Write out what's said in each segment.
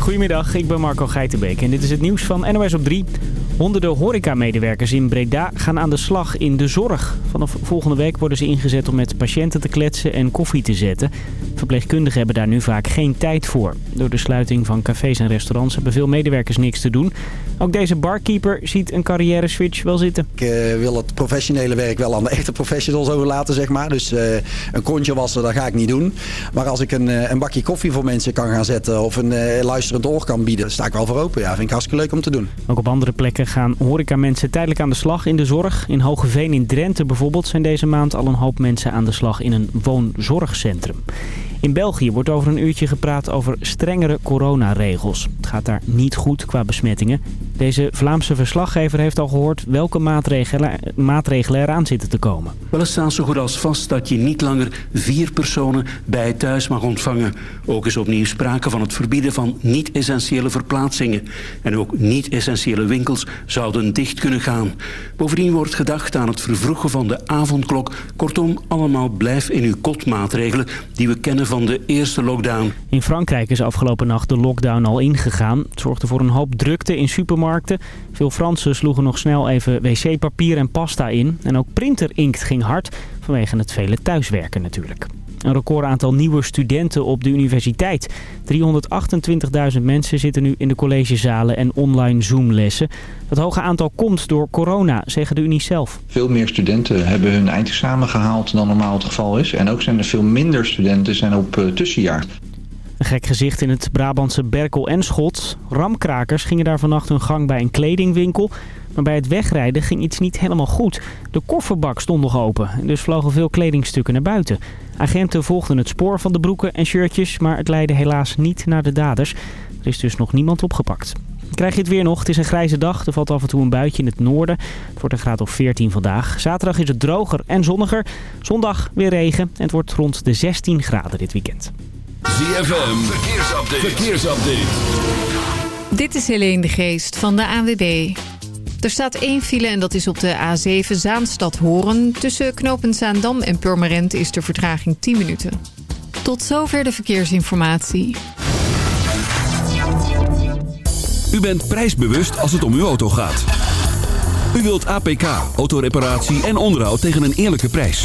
Goedemiddag, ik ben Marco Geitenbeek en dit is het nieuws van NOS op 3. Honderden horecamedewerkers in Breda gaan aan de slag in de zorg. Vanaf volgende week worden ze ingezet om met patiënten te kletsen en koffie te zetten. Verpleegkundigen hebben daar nu vaak geen tijd voor. Door de sluiting van cafés en restaurants hebben veel medewerkers niks te doen. Ook deze barkeeper ziet een carrière switch wel zitten. Ik uh, wil het professionele werk wel aan de echte professionals overlaten, zeg maar. Dus uh, een kontje wassen, dat ga ik niet doen. Maar als ik een, uh, een bakje koffie voor mensen kan gaan zetten of een luisterend oor kan bieden, sta ik wel voor open. Ja, vind ik hartstikke leuk om te doen. Ook op andere plekken gaan horecamensen tijdelijk aan de slag in de zorg. In Hogeveen in Drenthe bijvoorbeeld zijn deze maand al een hoop mensen aan de slag in een woonzorgcentrum. In België wordt over een uurtje gepraat over strengere coronaregels. Het gaat daar niet goed qua besmettingen. Deze Vlaamse verslaggever heeft al gehoord welke maatregelen, maatregelen eraan zitten te komen. Wel, het staat zo goed als vast dat je niet langer vier personen bij thuis mag ontvangen. Ook is opnieuw sprake van het verbieden van niet-essentiële verplaatsingen. En ook niet-essentiële winkels zouden dicht kunnen gaan. Bovendien wordt gedacht aan het vervroegen van de avondklok. Kortom, allemaal blijf in uw kot maatregelen die we kennen van de eerste lockdown. In Frankrijk is afgelopen nacht de lockdown al ingegaan. Het zorgde voor een hoop drukte in supermarkten. Veel Fransen sloegen nog snel even wc-papier en pasta in. En ook printerinkt ging hard, vanwege het vele thuiswerken natuurlijk. Een record aantal nieuwe studenten op de universiteit. 328.000 mensen zitten nu in de collegezalen en online Zoom-lessen. Dat hoge aantal komt door corona, zeggen de Unie zelf. Veel meer studenten hebben hun eindexamen gehaald dan normaal het geval is. En ook zijn er veel minder studenten zijn op uh, tussenjaar. Een gek gezicht in het Brabantse Berkel en Schot. Ramkrakers gingen daar vannacht hun gang bij een kledingwinkel. Maar bij het wegrijden ging iets niet helemaal goed. De kofferbak stond nog open en dus vlogen veel kledingstukken naar buiten. Agenten volgden het spoor van de broeken en shirtjes, maar het leidde helaas niet naar de daders. Er is dus nog niemand opgepakt. Krijg je het weer nog? Het is een grijze dag. Er valt af en toe een buitje in het noorden. Het wordt een graad of 14 vandaag. Zaterdag is het droger en zonniger. Zondag weer regen en het wordt rond de 16 graden dit weekend. ZFM, verkeersupdate. verkeersupdate. Dit is Helene de Geest van de ANWB. Er staat één file en dat is op de A7 Zaanstad-Horen. Tussen knooppunt Zaandam en Purmerend is de vertraging 10 minuten. Tot zover de verkeersinformatie. U bent prijsbewust als het om uw auto gaat. U wilt APK, autoreparatie en onderhoud tegen een eerlijke prijs.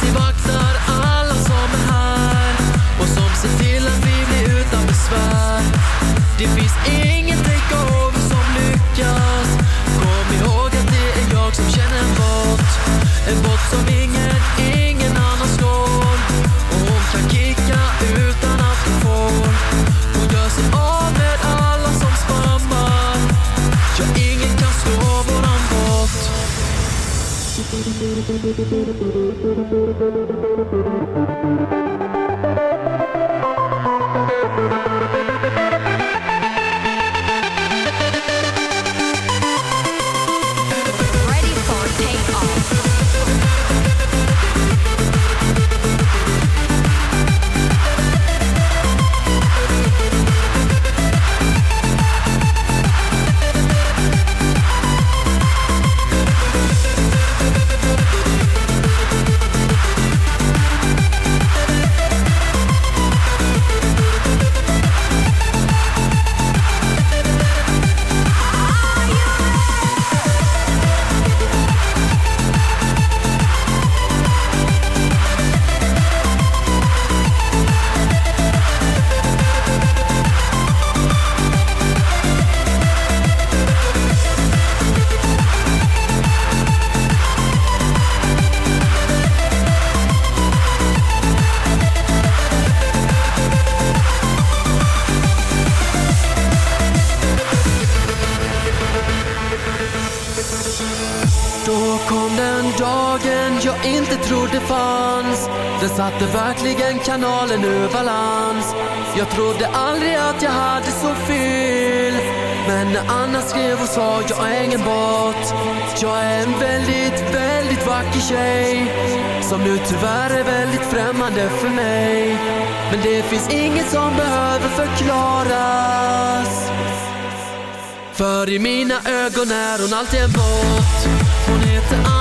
vakti vakti Jag är en väldigt, väldigt vacker tjej som nu tyvärr är väldigt främmande för mig. Men det finns inget som behöver förklaras. För i mina ögon är hon alltid en båt. Hon heter Anna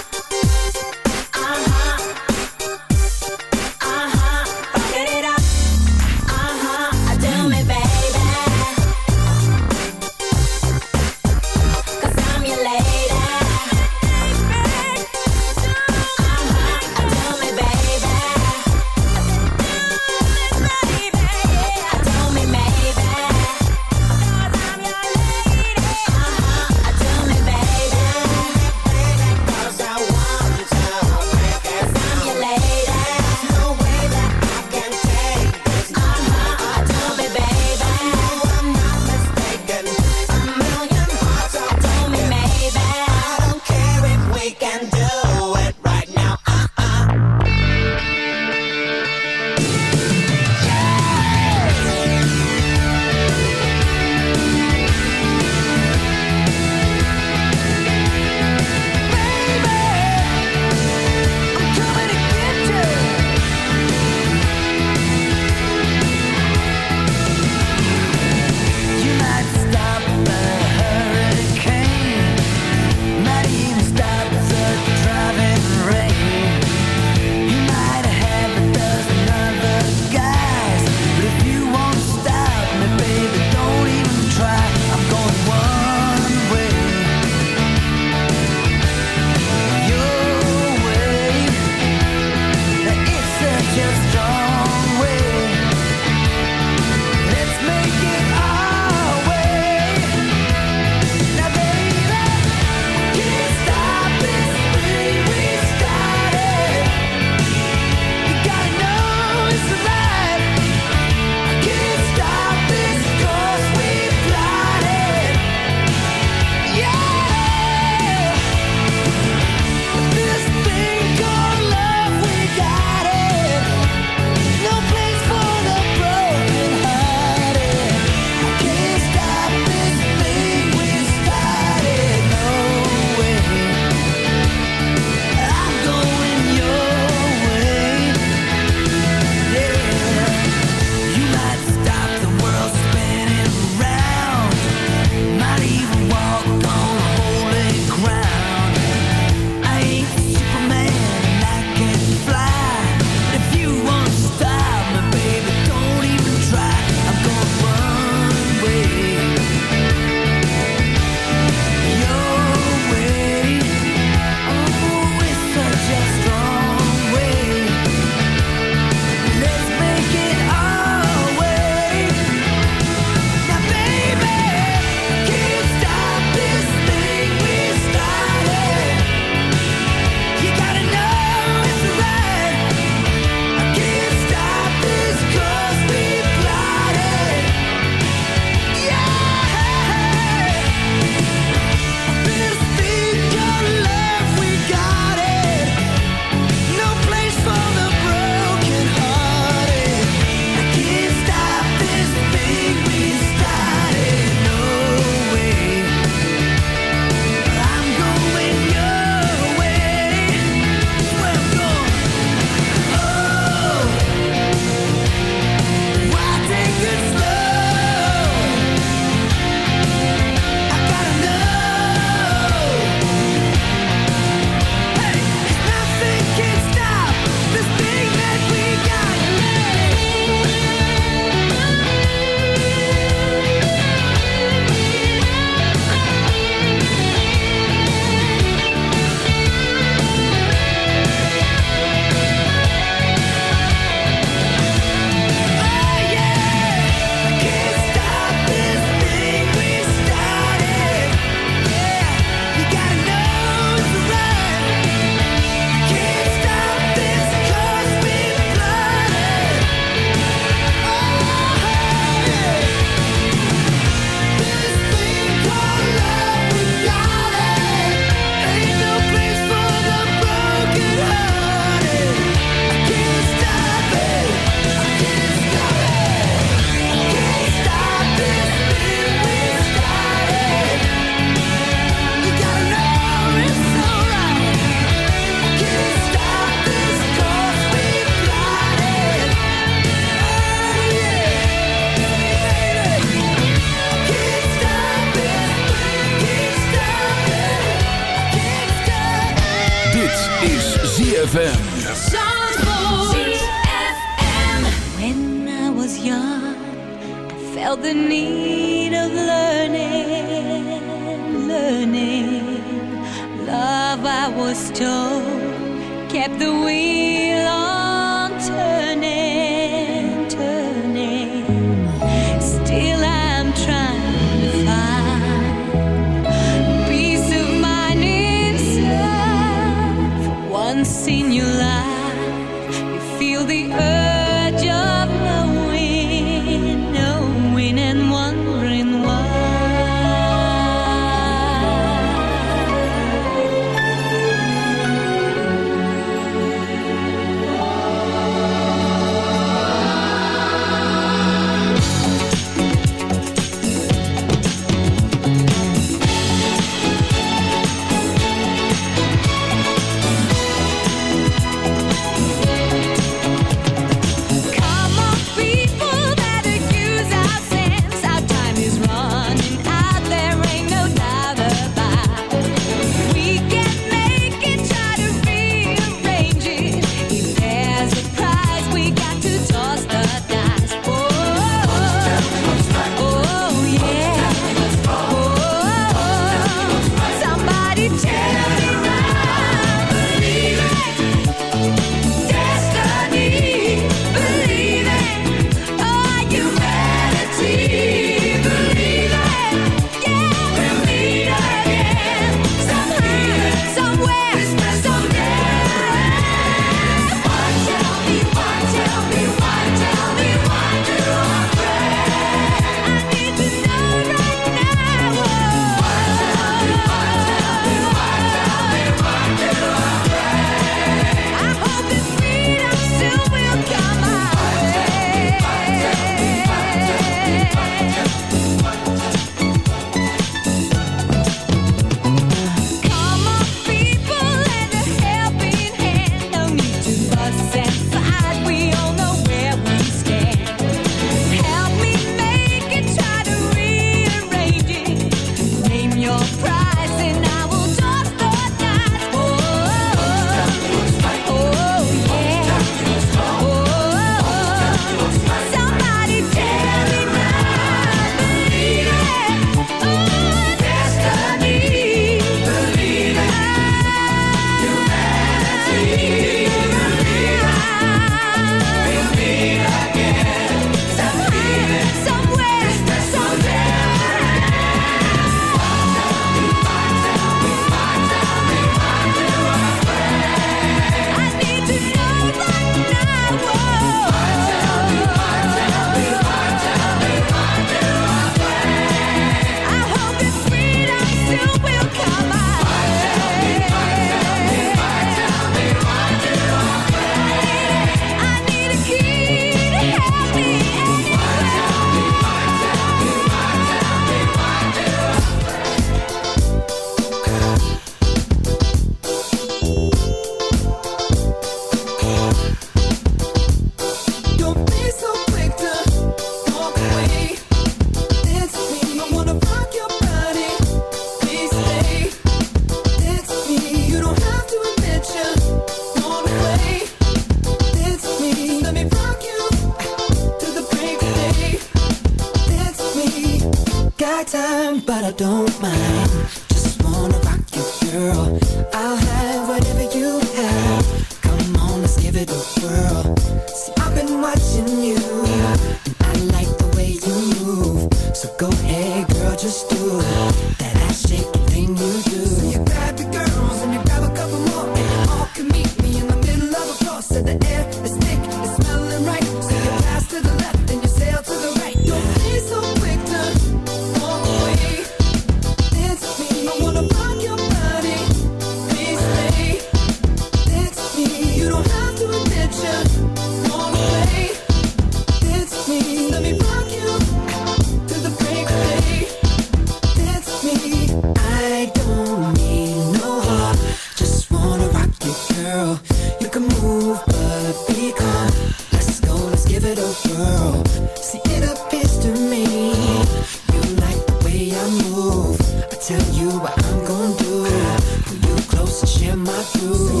you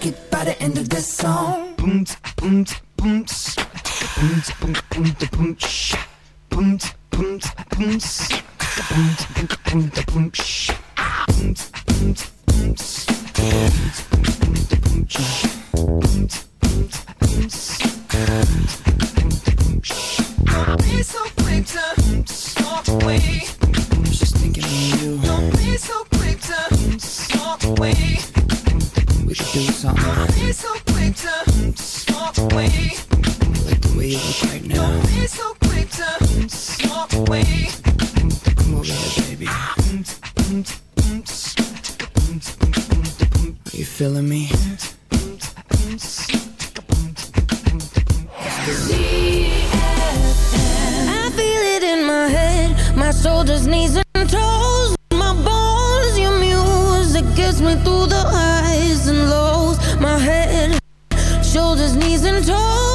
have you naked by the end of this song. Boom, boom, boom, boom, boom, boom, boom, boom, shh. Boom, boom, boom, boom, boom, boom, boom, boom, shh. Boom, boom, boom, boom, boom, boom, shh. Boom, boom, boom, don't be so quick to walk away. I was just thinking of you. Don't be so quick to walk away. We should do something. Don't be so quick to walk away. Like the way you look right now. Don't be so quick to walk away. Come over here, baby. Are you feeling me? I feel it in my head, my shoulders, knees and toes, my bones. Your gets me through the highs and lows. My head, shoulders, knees and toes,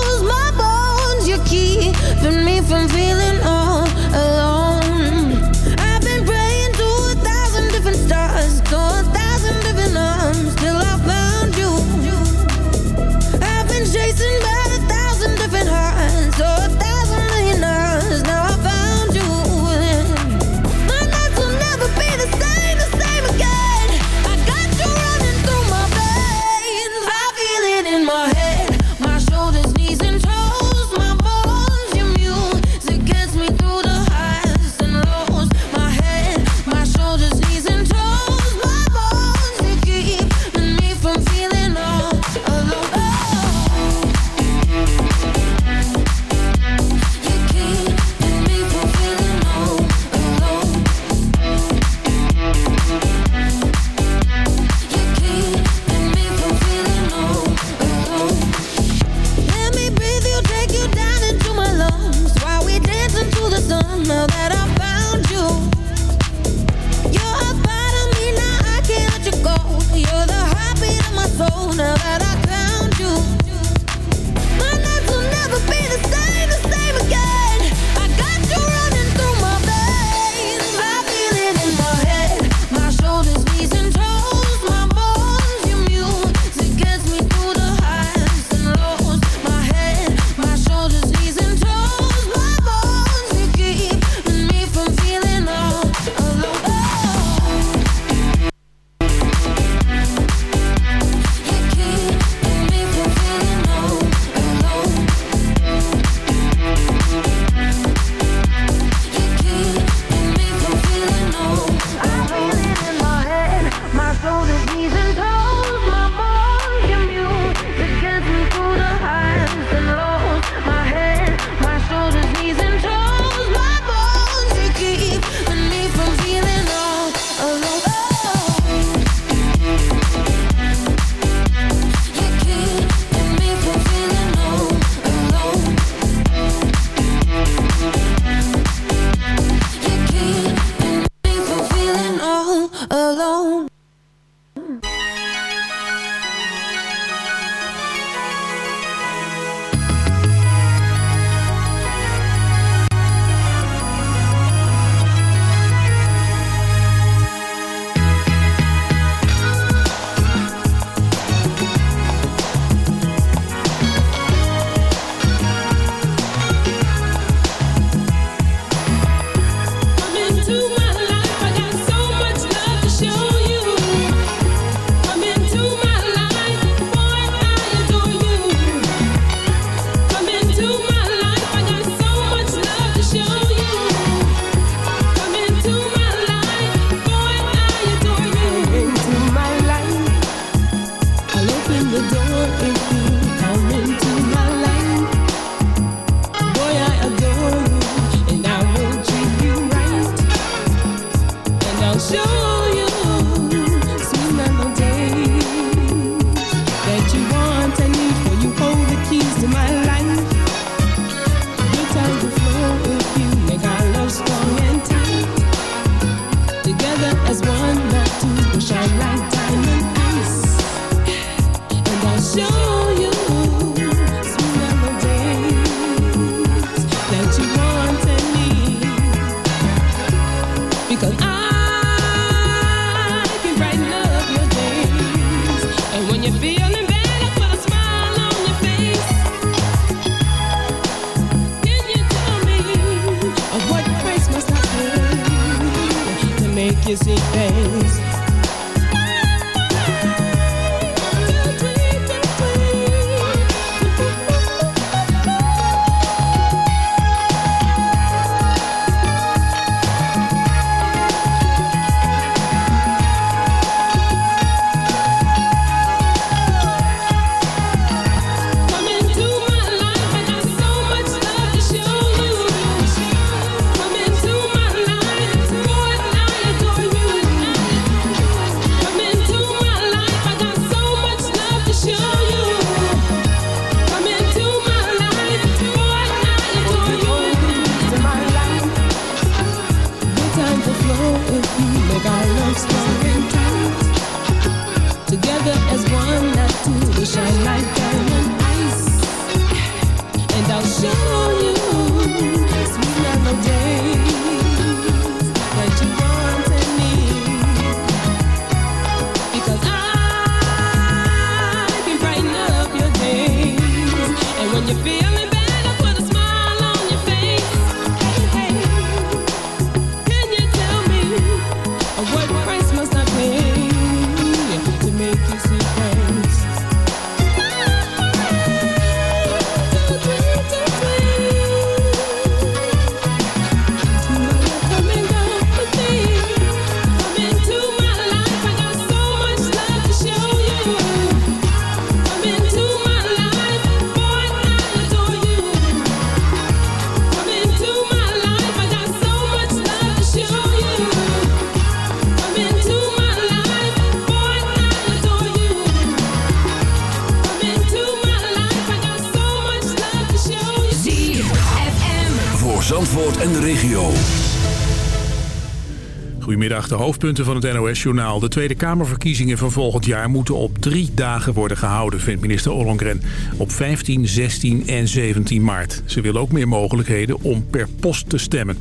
hoofdpunten van het NOS-journaal. De Tweede Kamerverkiezingen van volgend jaar moeten op drie dagen worden gehouden, vindt minister Ollongren. Op 15, 16 en 17 maart. Ze wil ook meer mogelijkheden om per post te stemmen.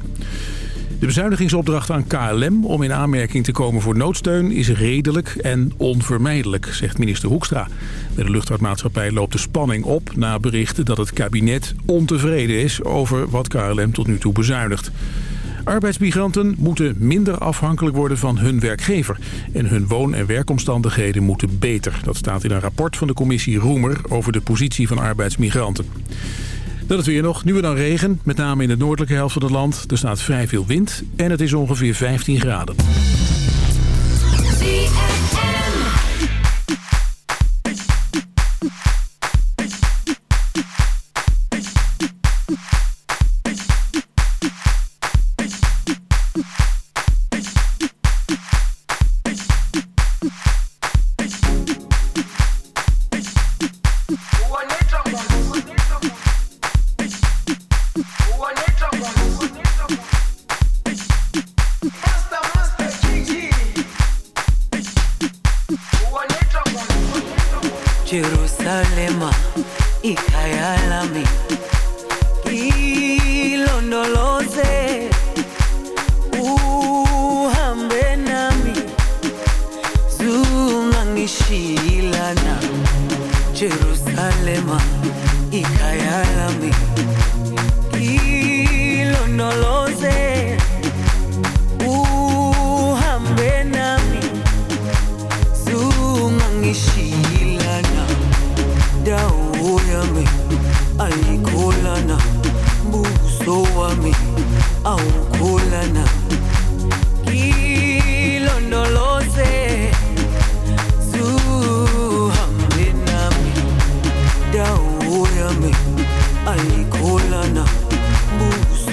De bezuinigingsopdracht aan KLM om in aanmerking te komen voor noodsteun is redelijk en onvermijdelijk, zegt minister Hoekstra. Bij de luchtvaartmaatschappij loopt de spanning op na berichten dat het kabinet ontevreden is over wat KLM tot nu toe bezuinigt. Arbeidsmigranten moeten minder afhankelijk worden van hun werkgever. En hun woon- en werkomstandigheden moeten beter. Dat staat in een rapport van de commissie Roemer over de positie van arbeidsmigranten. Dan het weer nog. Nu en dan regen, met name in de noordelijke helft van het land. Er staat vrij veel wind en het is ongeveer 15 graden.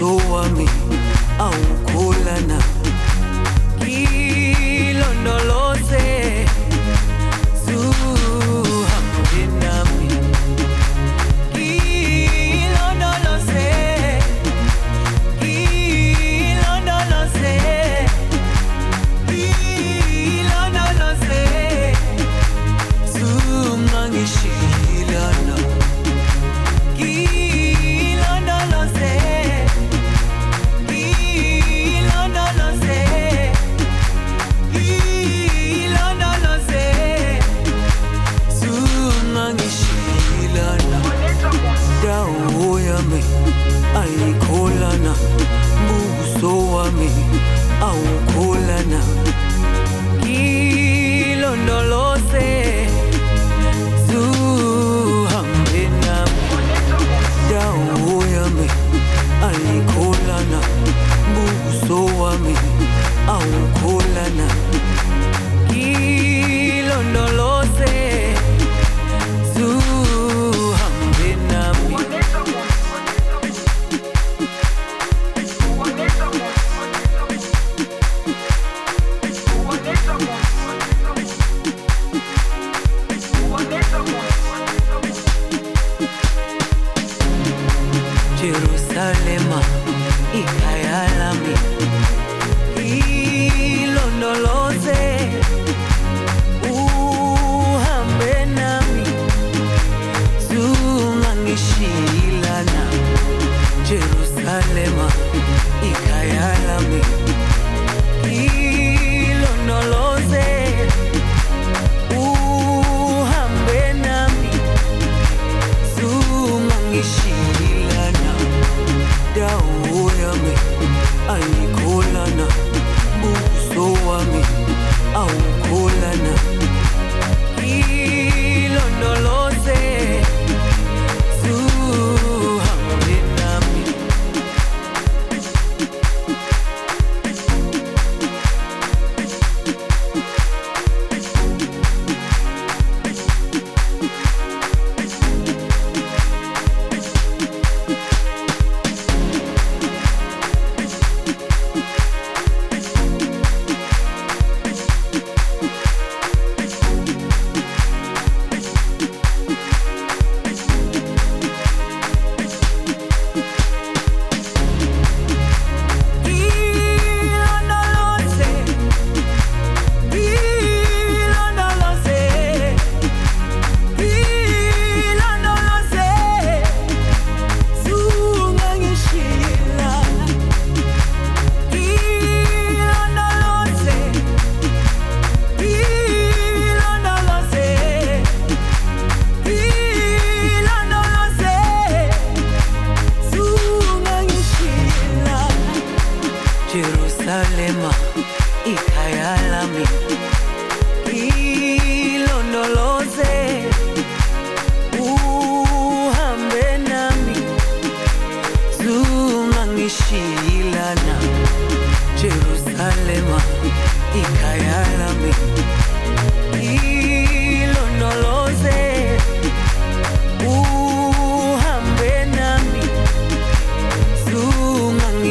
Buso wami awukholana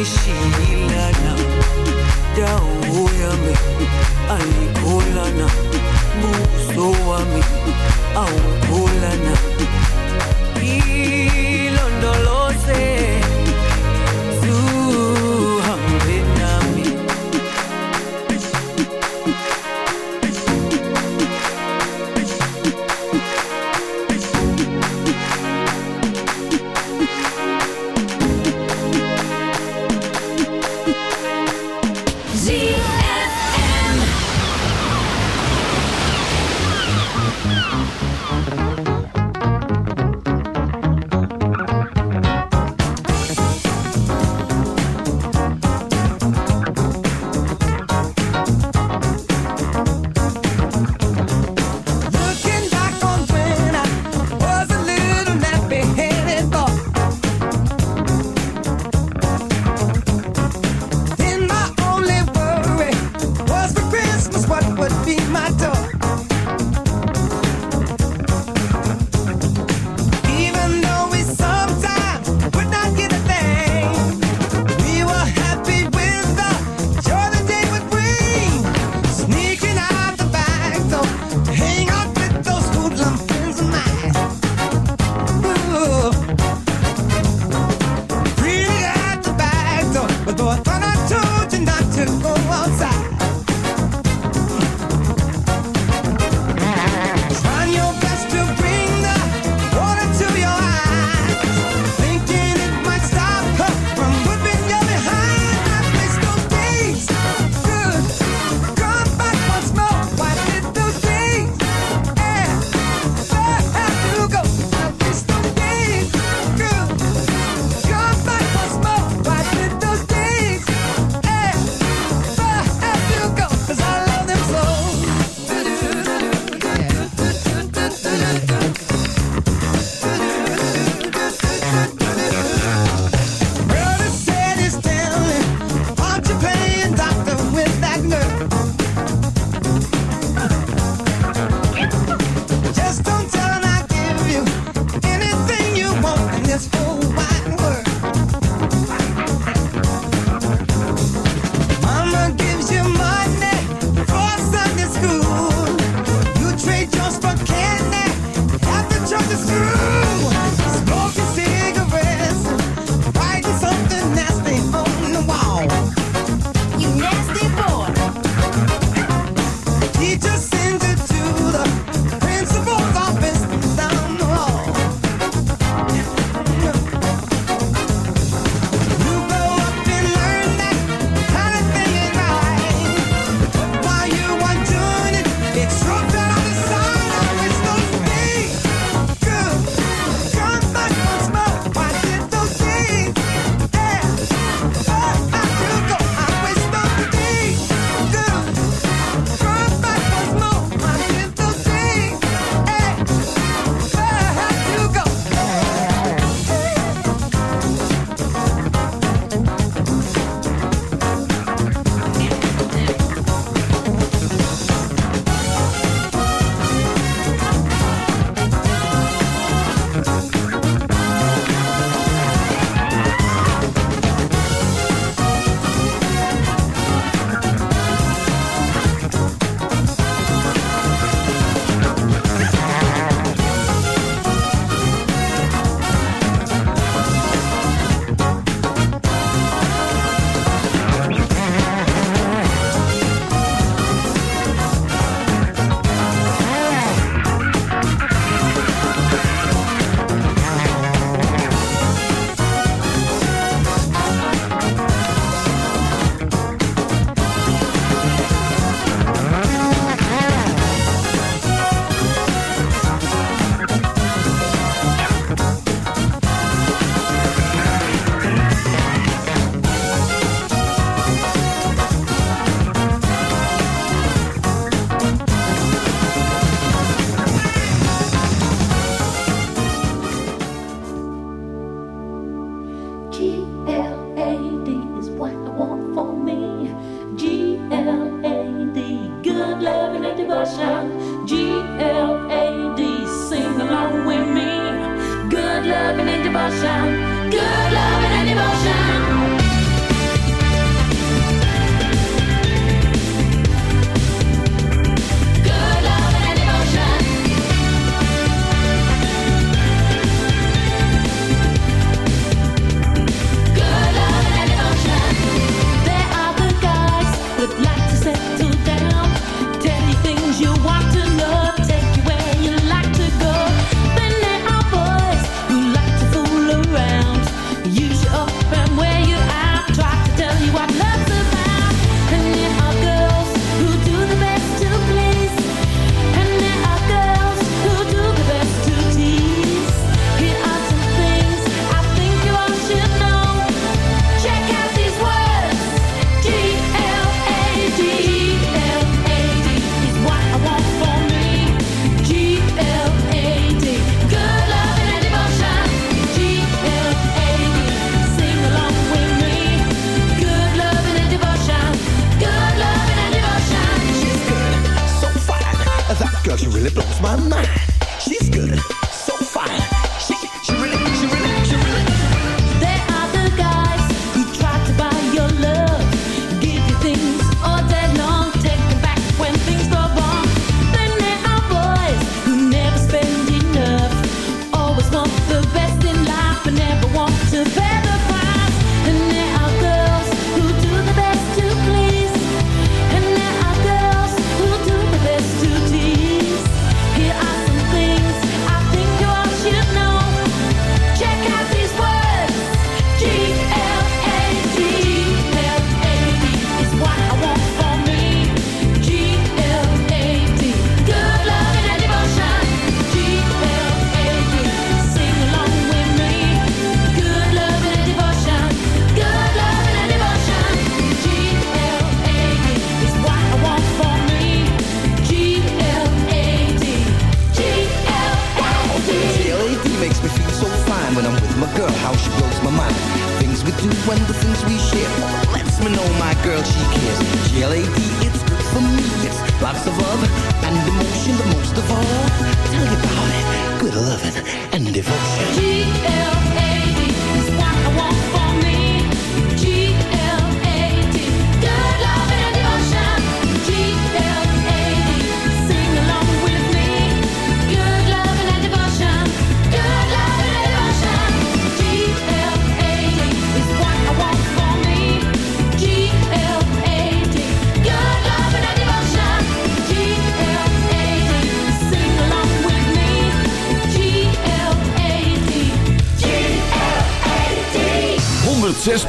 alishindana dau yami alikolana buso wami aukolana ilondoloze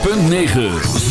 106.9